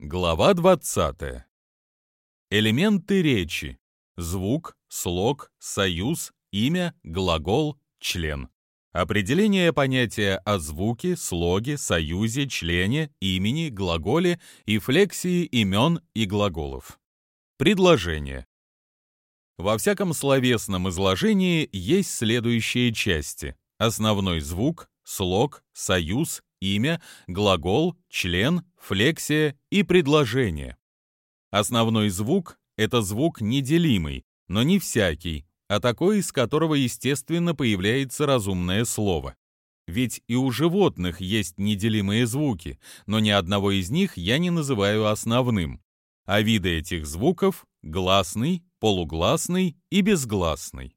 Глава 20. Элементы речи. Звук, слог, союз, имя, глагол, член. Определение понятия о звуке, слоге, союзе, члене, имени, глаголе и флексии имен и глаголов. Предложение. Во всяком словесном изложении есть следующие части. Основной звук, слог, союз, имя, глагол, член, флексия и предложение. Основной звук — это звук неделимый, но не всякий, а такой, из которого, естественно, появляется разумное слово. Ведь и у животных есть неделимые звуки, но ни одного из них я не называю основным. А виды этих звуков — гласный, полугласный и безгласный.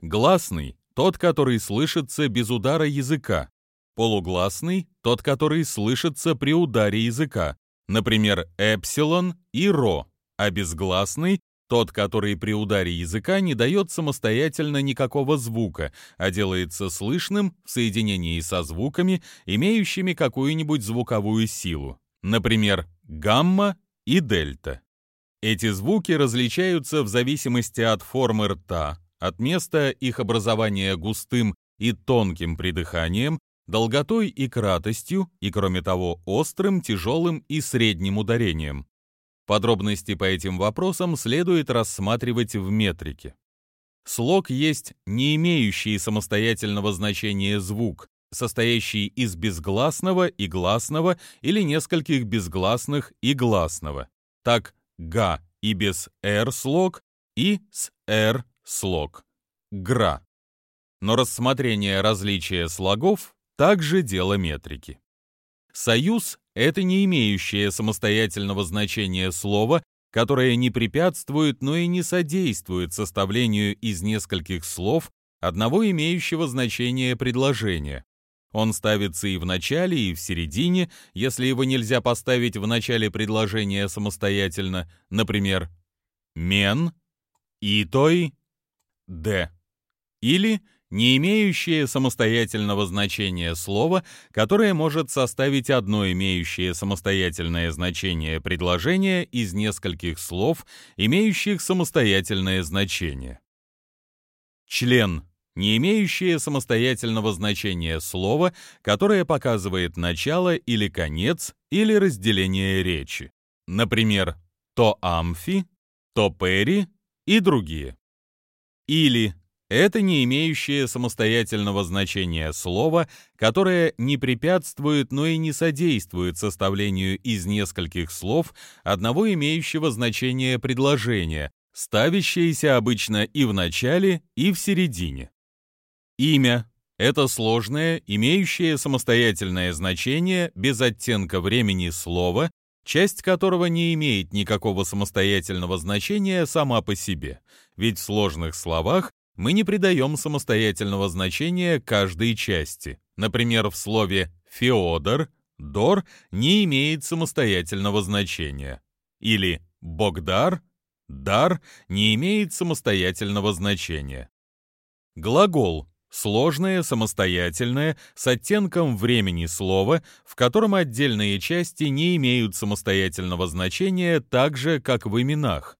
Гласный — тот, который слышится без удара языка, Полугласный – тот, который слышится при ударе языка, например, эпсилон и ро, а безгласный – тот, который при ударе языка не дает самостоятельно никакого звука, а делается слышным в соединении со звуками, имеющими какую-нибудь звуковую силу, например, гамма и дельта. Эти звуки различаются в зависимости от формы рта, от места их образования густым и тонким придыханием, долготой и кратостью, и, кроме того, острым, тяжелым и средним ударением. Подробности по этим вопросам следует рассматривать в метрике. Слог есть не имеющий самостоятельного значения звук, состоящий из безгласного и гласного или нескольких безгласных и гласного. Так, га и без «р» слог, и с «р» слог. Гра. Но рассмотрение различия слогов также дело метрики. Союз — это не имеющее самостоятельного значения слово, которое не препятствует, но и не содействует составлению из нескольких слов одного имеющего значение предложения. Он ставится и в начале, и в середине, если его нельзя поставить в начале предложения самостоятельно, например, «мен», «итой», «д». Или не имеющее самостоятельного значения слово, которое может составить одно имеющее самостоятельное значение предложение из нескольких слов, имеющих самостоятельное значение. Член не имеющее самостоятельного значения слово, которое показывает начало или конец или разделение речи. Например, то амфи, то пери и другие. Или это не имеющее самостоятельного значения слово, которое не препятствует, но и не содействует составлению из нескольких слов одного имеющего значение предложения, ставящееся обычно и в начале, и в середине. Имя — это сложное, имеющее самостоятельное значение без оттенка времени слова, часть которого не имеет никакого самостоятельного значения сама по себе, ведь в сложных словах мы не придаем самостоятельного значения каждой части. Например, в слове «феодор» «дор» не имеет самостоятельного значения. Или «богдар» «дар» не имеет самостоятельного значения. Глагол – сложное, самостоятельное, с оттенком времени слова, в котором отдельные части не имеют самостоятельного значения так же, как в именах.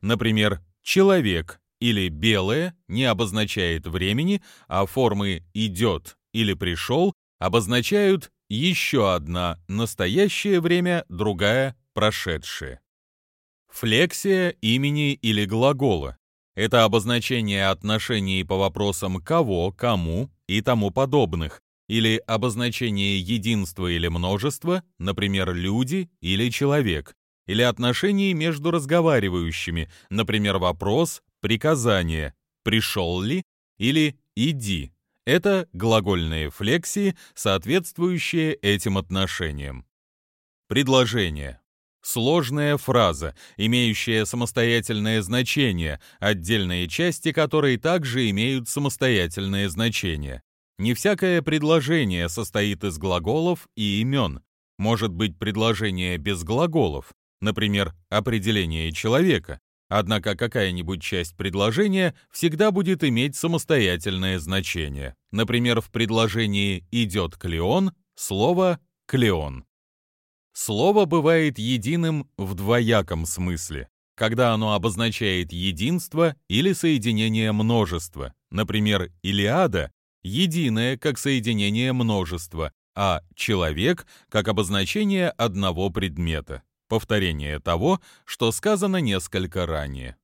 Например, «человек» или белое не обозначает времени, а формы «идет» или «пришел» обозначают еще одна настоящее время, другая прошедшее. Флексия имени или глагола – это обозначение отношений по вопросам кого, кому и тому подобных, или обозначение единства или множества, например, люди или человек, или отношений между разговаривающими, например, вопрос, приказание «пришел ли» или «иди». Это глагольные флексии, соответствующие этим отношениям. Предложение. Сложная фраза, имеющая самостоятельное значение, отдельные части которой также имеют самостоятельное значение. Не всякое предложение состоит из глаголов и имен. Может быть предложение без глаголов, например, определение человека, Однако какая-нибудь часть предложения всегда будет иметь самостоятельное значение. Например, в предложении «идет Клеон» слово «клеон». Слово бывает единым в двояком смысле, когда оно обозначает единство или соединение множества. Например, Илиада — единое как соединение множества, а человек — как обозначение одного предмета, повторение того, что сказано несколько ранее.